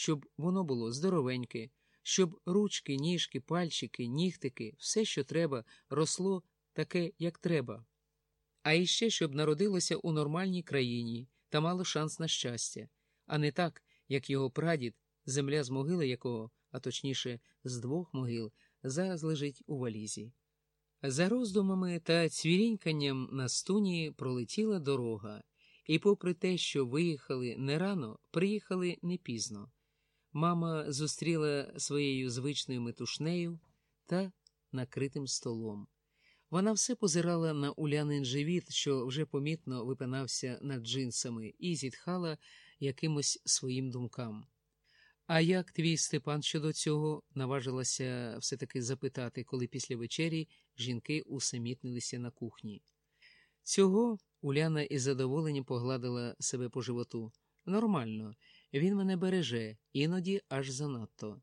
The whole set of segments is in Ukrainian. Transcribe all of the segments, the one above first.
щоб воно було здоровеньке, щоб ручки, ніжки, пальчики, нігтики, все, що треба, росло таке, як треба. А іще, щоб народилося у нормальній країні та мало шанс на щастя, а не так, як його прадід, земля з могили якого, а точніше, з двох могил, зараз лежить у валізі. За роздумами та цвіріньканням на стуні пролетіла дорога, і, попри те, що виїхали не рано, приїхали не пізно. Мама зустріла своєю звичною метушнею та накритим столом. Вона все позирала на улянин живіт, що вже помітно випинався над джинсами, і зітхала якимось своїм думкам. А як твій Степан щодо цього наважилася все таки запитати, коли після вечері жінки усамітнилися на кухні. Цього Уляна із задоволенням погладила себе по животу. Нормально, він мене береже, іноді аж занадто.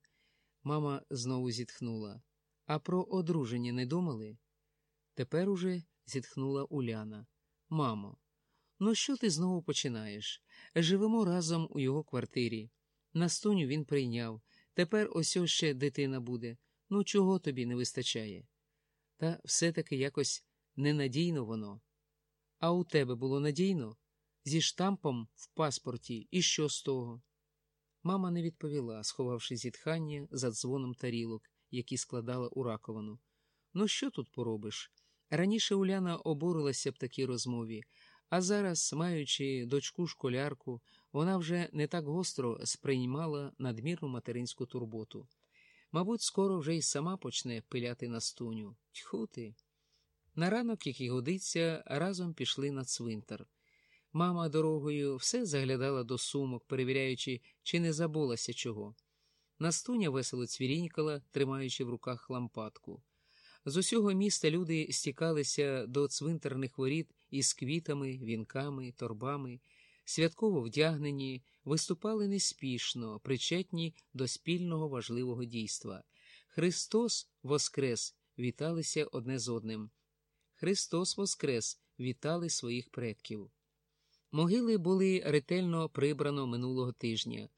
Мама знову зітхнула. А про одруження не думали? Тепер уже зітхнула Уляна. Мамо, ну що ти знову починаєш? Живемо разом у його квартирі. Настуню він прийняв. Тепер ось ще дитина буде. Ну, чого тобі не вистачає? Та все-таки якось ненадійно воно. А у тебе було надійно? Зі штампом в паспорті, і що з того? Мама не відповіла, сховавши зітхання за дзвоном тарілок, які складала у раковину. Ну, що тут поробиш? Раніше Уляна обурилася б такій розмові, а зараз, маючи дочку школярку, вона вже не так гостро сприймала надмірну материнську турботу. Мабуть, скоро вже й сама почне пиляти на стуню. Тьху ти. На ранок, як і годиться, разом пішли на цвинтар. Мама дорогою все заглядала до сумок, перевіряючи, чи не забулася чого. Настуня весело цвірінькала, тримаючи в руках лампадку. З усього міста люди стікалися до цвинтарних воріт із квітами, вінками, торбами, святково вдягнені, виступали неспішно, причетні до спільного важливого дійства. Христос Воскрес віталися одне з одним. Христос Воскрес вітали своїх предків. Могили були ретельно прибрано минулого тижня,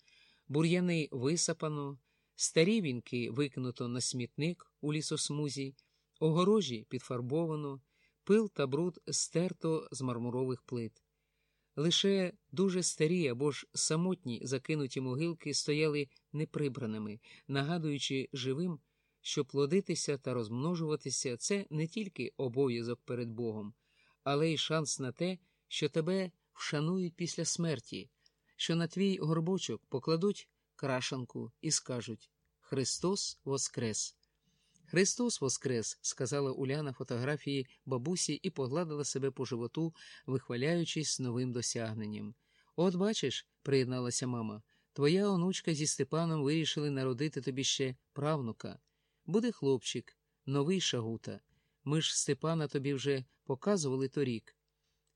бур'яни висапано, старі вінки викинуто на смітник у лісосмузі, огорожі підфарбовано, пил та бруд стерто з мармурових плит. Лише дуже старі або ж самотні закинуті могилки стояли неприбраними, нагадуючи живим, що плодитися та розмножуватися це не тільки обов'язок перед Богом, але й шанс на те, що тебе вшанують після смерті, що на твій горбочок покладуть крашанку і скажуть Христос Воскрес! Христос Воскрес! сказала Уляна фотографії бабусі і погладила себе по животу, вихваляючись новим досягненням. От бачиш, приєдналася мама, твоя онучка зі Степаном вирішили народити тобі ще правнука. Буде хлопчик, новий шагута. Ми ж Степана тобі вже показували торік.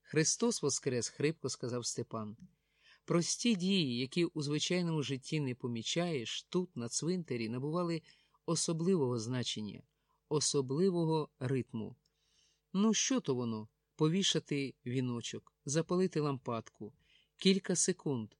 Христос Воскрес, хрипко сказав Степан. Прості дії, які у звичайному житті не помічаєш, тут, на цвинтарі, набували особливого значення, особливого ритму. Ну, що то воно? Повішати віночок, запалити лампадку, кілька секунд.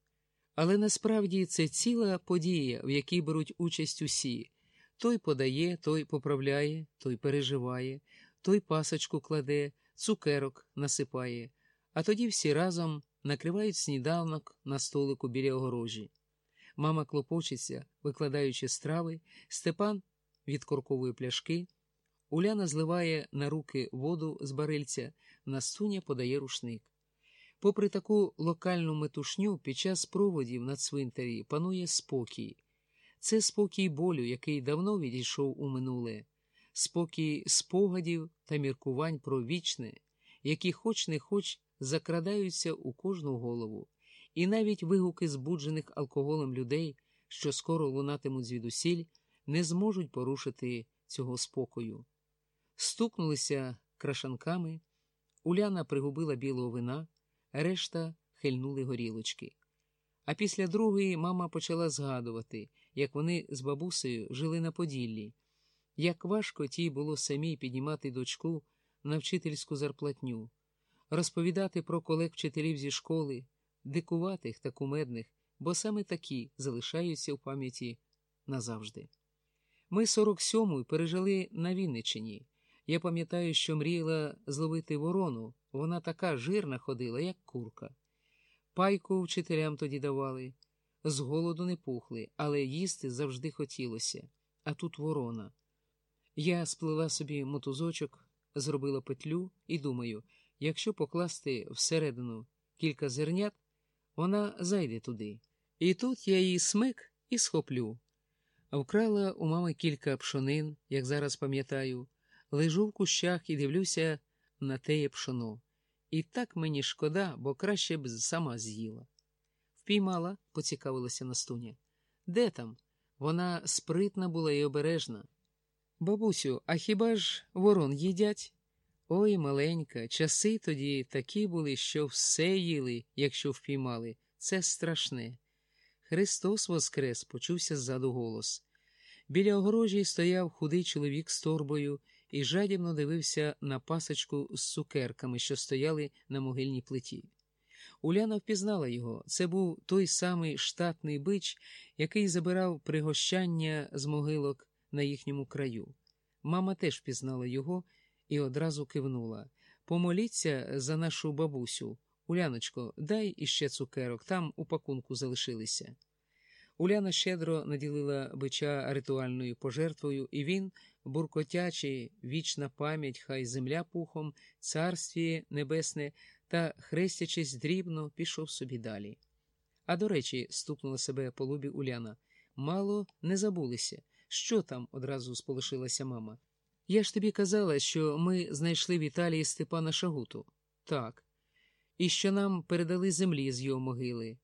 Але насправді це ціла подія, в якій беруть участь усі. Той подає, той поправляє, той переживає, той пасочку кладе, цукерок насипає, а тоді всі разом накривають сніданок на столику біля огорожі. Мама клопочеться, викладаючи страви, Степан відкорковує пляшки, Уляна зливає на руки воду з барильця, Настуня подає рушник. Попри таку локальну метушню, під час проводів на цвинтарі панує спокій. Це спокій болю, який давно відійшов у минуле, спокій спогадів та міркувань про вічне, які хоч не хоч закрадаються у кожну голову, і навіть вигуки збуджених алкоголем людей, що скоро лунатимуть звідусіль, не зможуть порушити цього спокою. Стукнулися крашанками, Уляна пригубила білого вина, решта хильнули горілочки. А після другої мама почала згадувати, як вони з бабусею жили на Поділлі, як важко тій було самій піднімати дочку на вчительську зарплатню, розповідати про колег вчителів зі школи, дикуватих та кумедних, бо саме такі залишаються в пам'яті назавжди. Ми 47-му пережили на Вінниччині. Я пам'ятаю, що мріяла зловити ворону, вона така жирна ходила, як курка. Пайку вчителям тоді давали, з голоду не пухли, але їсти завжди хотілося. А тут ворона. Я сплела собі мотузочок, зробила петлю і думаю, якщо покласти всередину кілька зернят, вона зайде туди. І тут я її смик і схоплю. Вкрала у мами кілька пшонин, як зараз пам'ятаю, лежу в кущах і дивлюся на теє пшоно. І так мені шкода, бо краще б сама з'їла. Впіймала, поцікавилася Настуня. Де там? Вона спритна була і обережна. Бабусю, а хіба ж ворон їдять? Ой, маленька, часи тоді такі були, що все їли, якщо впіймали. Це страшне. Христос воскрес, почувся ззаду голос. Біля огорожі стояв худий чоловік з торбою і жадібно дивився на пасочку з цукерками, що стояли на могильній плиті. Уляна впізнала його. Це був той самий штатний бич, який забирав пригощання з могилок на їхньому краю. Мама теж впізнала його і одразу кивнула. Помоліться за нашу бабусю. Уляночко, дай іще цукерок, там у пакунку залишилися. Уляна щедро наділила бича ритуальною пожертвою, і він, буркотячий, вічна пам'ять, хай земля пухом, царствіє небесне та, хрестячись дрібно, пішов собі далі. А до речі, стукнула себе по лобі Уляна. Мало не забулися. Що там? одразу сполошилася мама. Я ж тобі казала, що ми знайшли в Італії Степана Шагуту. Так. І що нам передали землі з його могили.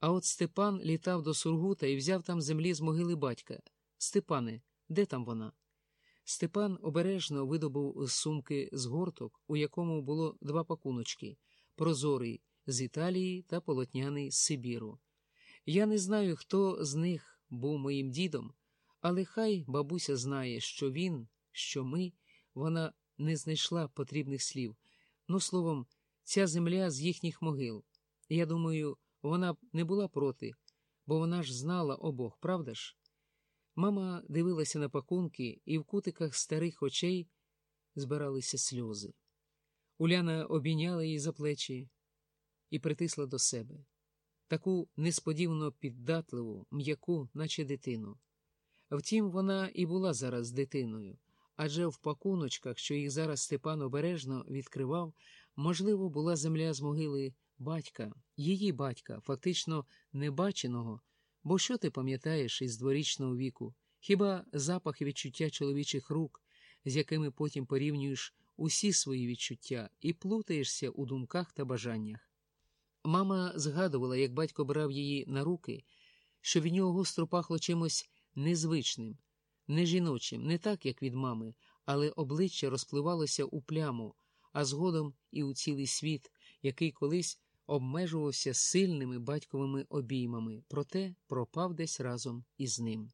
А от Степан літав до Сургута і взяв там землі з могили батька. Степане, де там вона? Степан обережно видобув з сумки згорток, у якому було два пакуночки прозорий з Італії та полотняний з Сибіру. Я не знаю, хто з них був моїм дідом, але хай бабуся знає, що він, що ми, вона не знайшла потрібних слів. Ну, словом, ця земля з їхніх могил. Я думаю, вона б не була проти, бо вона ж знала обох, правда ж? Мама дивилася на пакунки, і в кутиках старих очей збиралися сльози. Уляна обійняла її за плечі і притисла до себе таку несподівано піддатливу, м'яку, наче дитину. Втім, вона і була зараз дитиною, адже в пакуночках, що їх зараз Степан обережно відкривав, можливо, була земля з могили батька, її батька, фактично небаченого. Бо що ти пам'ятаєш із дворічного віку? Хіба запах і відчуття чоловічих рук, з якими потім порівнюєш усі свої відчуття і плутаєшся у думках та бажаннях? Мама згадувала, як батько брав її на руки, що від нього гостро пахло чимось незвичним, не жіночим, не так, як від мами, але обличчя розпливалося у пляму, а згодом і у цілий світ, який колись обмежувався сильними батьковими обіймами, проте пропав десь разом із ним.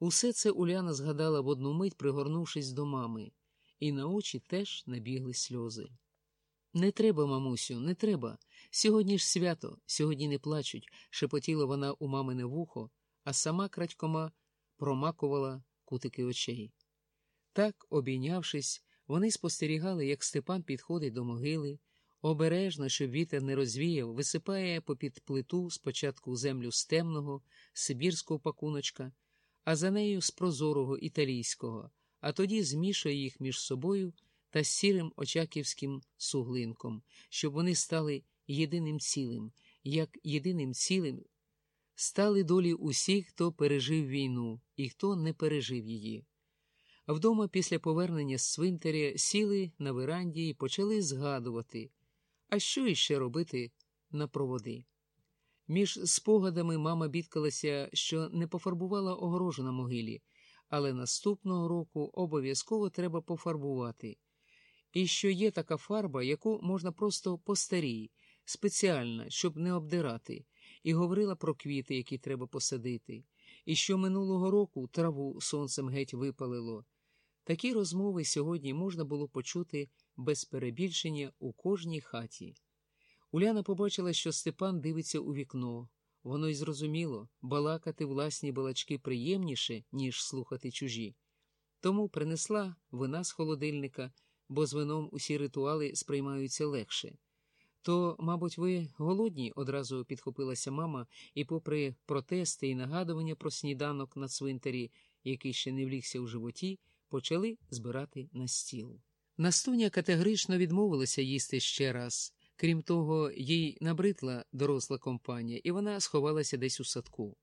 Усе це Уляна згадала в одну мить, пригорнувшись до мами, і на очі теж набігли сльози. Не треба, мамусю, не треба. Сьогодні ж свято, сьогодні не плачуть, шепотіла вона у мамине вухо, а сама крадькома промакувала кутики очей. Так, обійнявшись, вони спостерігали, як Степан підходить до могили, обережно, щоб вітер не розвіяв, висипає попід плиту спочатку землю з темного, сибірського пакуночка, а за нею з прозорого італійського, а тоді змішує їх між собою та сірим очаківським суглинком, щоб вони стали єдиним цілим, як єдиним цілим стали долі усіх, хто пережив війну і хто не пережив її. Вдома після повернення з свинтаря сіли на веранді і почали згадувати, а що іще робити на проводи. Між спогадами мама бідкалася, що не пофарбувала огорожу на могилі, але наступного року обов'язково треба пофарбувати. І що є така фарба, яку можна просто постарій, спеціальна, щоб не обдирати, і говорила про квіти, які треба посадити, і що минулого року траву сонцем геть випалило. Такі розмови сьогодні можна було почути без перебільшення у кожній хаті. Уляна побачила, що Степан дивиться у вікно. Воно й зрозуміло, балакати власні балачки приємніше, ніж слухати чужі. Тому принесла вина з холодильника, бо з вином усі ритуали сприймаються легше. То, мабуть, ви голодні, одразу підхопилася мама, і, попри протести і нагадування про сніданок на цвинтарі, який ще не влігся у животі, почали збирати на стіл. Настуня категорично відмовилася їсти ще раз. Крім того, їй набридла доросла компанія, і вона сховалася десь у садку.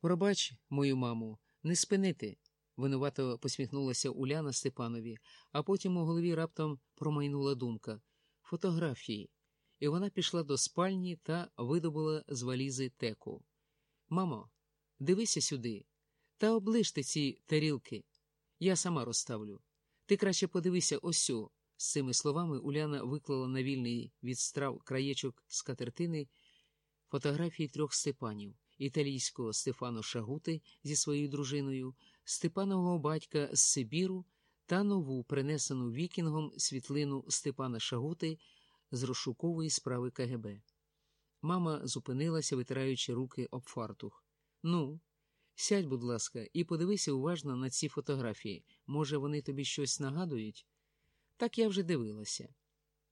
Пробач, мою маму, не спинити, винувато посміхнулася Уляна Степанові, а потім у голові раптом промайнула думка фотографії, і вона пішла до спальні та видобула з валізи теку. Мамо, дивися сюди, та оближте ці тарілки. Я сама розставлю. Ти краще подивися осьо. З цими словами Уляна виклала на вільний від страв краєчок з катертини фотографії трьох Степанів італійського Стефано Шагути зі своєю дружиною, Степанового батька з Сибіру та нову, принесену вікінгом світлину Степана Шагути з розшукової справи КГБ. Мама зупинилася, витираючи руки об фартух. Ну, сядь, будь ласка, і подивися уважно на ці фотографії. Може, вони тобі щось нагадують? Так я вже дивилася.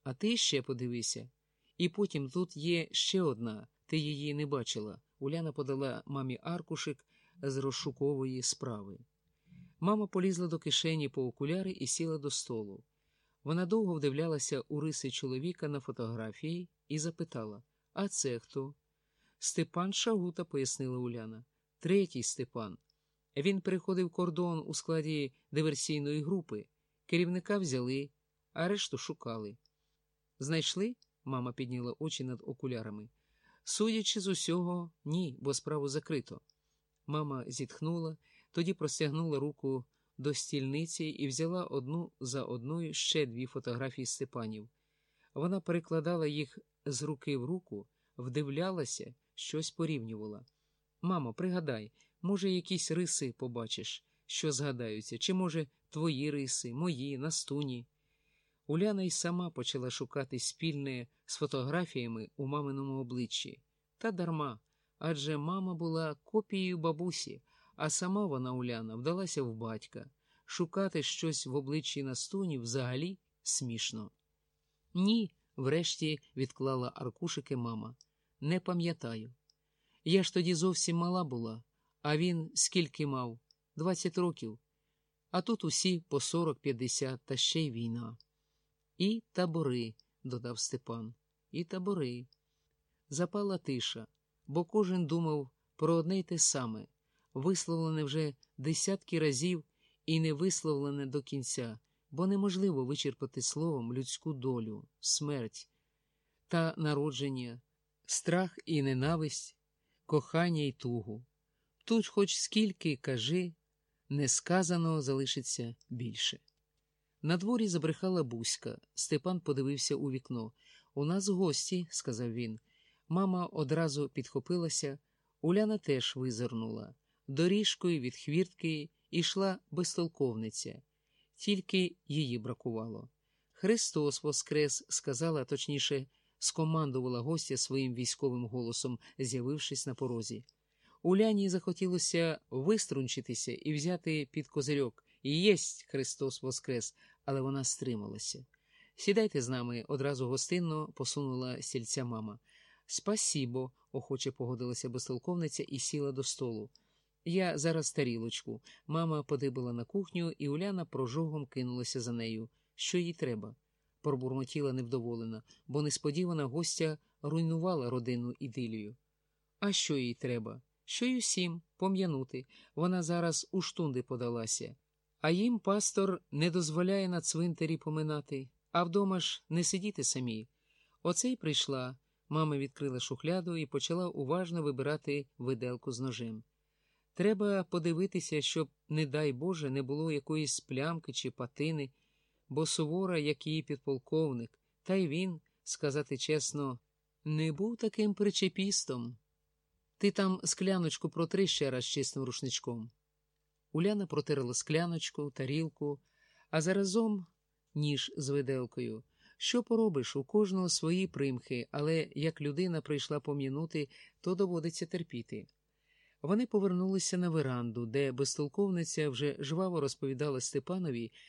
А ти ще подивися. І потім тут є ще одна, ти її не бачила. Уляна подала мамі аркушик з розшукової справи. Мама полізла до кишені по окуляри і сіла до столу. Вона довго вдивлялася у риси чоловіка на фотографії і запитала: А це хто? Степан Шагута, пояснила Уляна. Третій Степан. Він переходив кордон у складі диверсійної групи. Керівника взяли, а решту шукали. Знайшли? Мама підняла очі над окулярами. Судячи з усього, ні, бо справу закрито. Мама зітхнула, тоді простягнула руку до стільниці і взяла одну за одною ще дві фотографії Степанів. Вона перекладала їх з руки в руку, вдивлялася, щось порівнювала. Мамо, пригадай, може, якісь риси побачиш, що згадаються, чи, може, твої риси, мої, настуні. Уляна й сама почала шукати спільне з фотографіями у маминому обличчі. Та дарма, адже мама була копією бабусі, а сама вона, Уляна, вдалася в батька. Шукати щось в обличчі Настуні взагалі смішно. Ні, врешті відклала аркушики мама. Не пам'ятаю. Я ж тоді зовсім мала була, а він скільки мав? Двадцять років. А тут усі по сорок-п'ятдесят, та ще й війна. І табори, додав Степан, і табори. Запала тиша, бо кожен думав про одне й те саме, висловлене вже десятки разів і не висловлене до кінця, бо неможливо вичерпати словом людську долю, смерть та народження, страх і ненависть, кохання й тугу. Тут, хоч скільки кажи, несказаного залишиться більше. На дворі забрехала Буська. Степан подивився у вікно. У нас гості, сказав він. Мама одразу підхопилася, Уляна теж визирнула. Доріжкою від хвіртки йшла безтолковниця, тільки її бракувало. Христос Воскрес, сказала, точніше, скомандувала гостя своїм військовим голосом, з'явившись на порозі. Уляні захотілося виструнчитися і взяти під козирьок. Єсть Христос Воскрес, але вона стрималася. Сідайте з нами, одразу гостинно посунула сільця мама. Спасібо, охоче погодилася безтолковниця і сіла до столу. Я зараз тарілочку. Мама подибила на кухню, і Уляна прожогом кинулася за нею. Що їй треба? пробурмотіла невдоволена, бо несподівана гостя руйнувала родинну ідилію. А що їй треба? Що й усім пом'янути. Вона зараз у штунди подалася. А їм пастор не дозволяє на цвинтарі поминати, а вдома ж не сидіти самі. Оце й прийшла. Мама відкрила шухляду і почала уважно вибирати виделку з ножем. Треба подивитися, щоб, не дай Боже, не було якоїсь плямки чи патини, бо сувора, як її підполковник, та й він, сказати чесно, не був таким причепістом. Ти там скляночку протри ще раз чистим рушничком. Уляна протерла скляночку, тарілку, а заразом ніж з виделкою, Що поробиш, у кожного свої примхи, але як людина прийшла пом'янути, то доводиться терпіти. Вони повернулися на веранду, де безтолковниця вже жваво розповідала Степанові,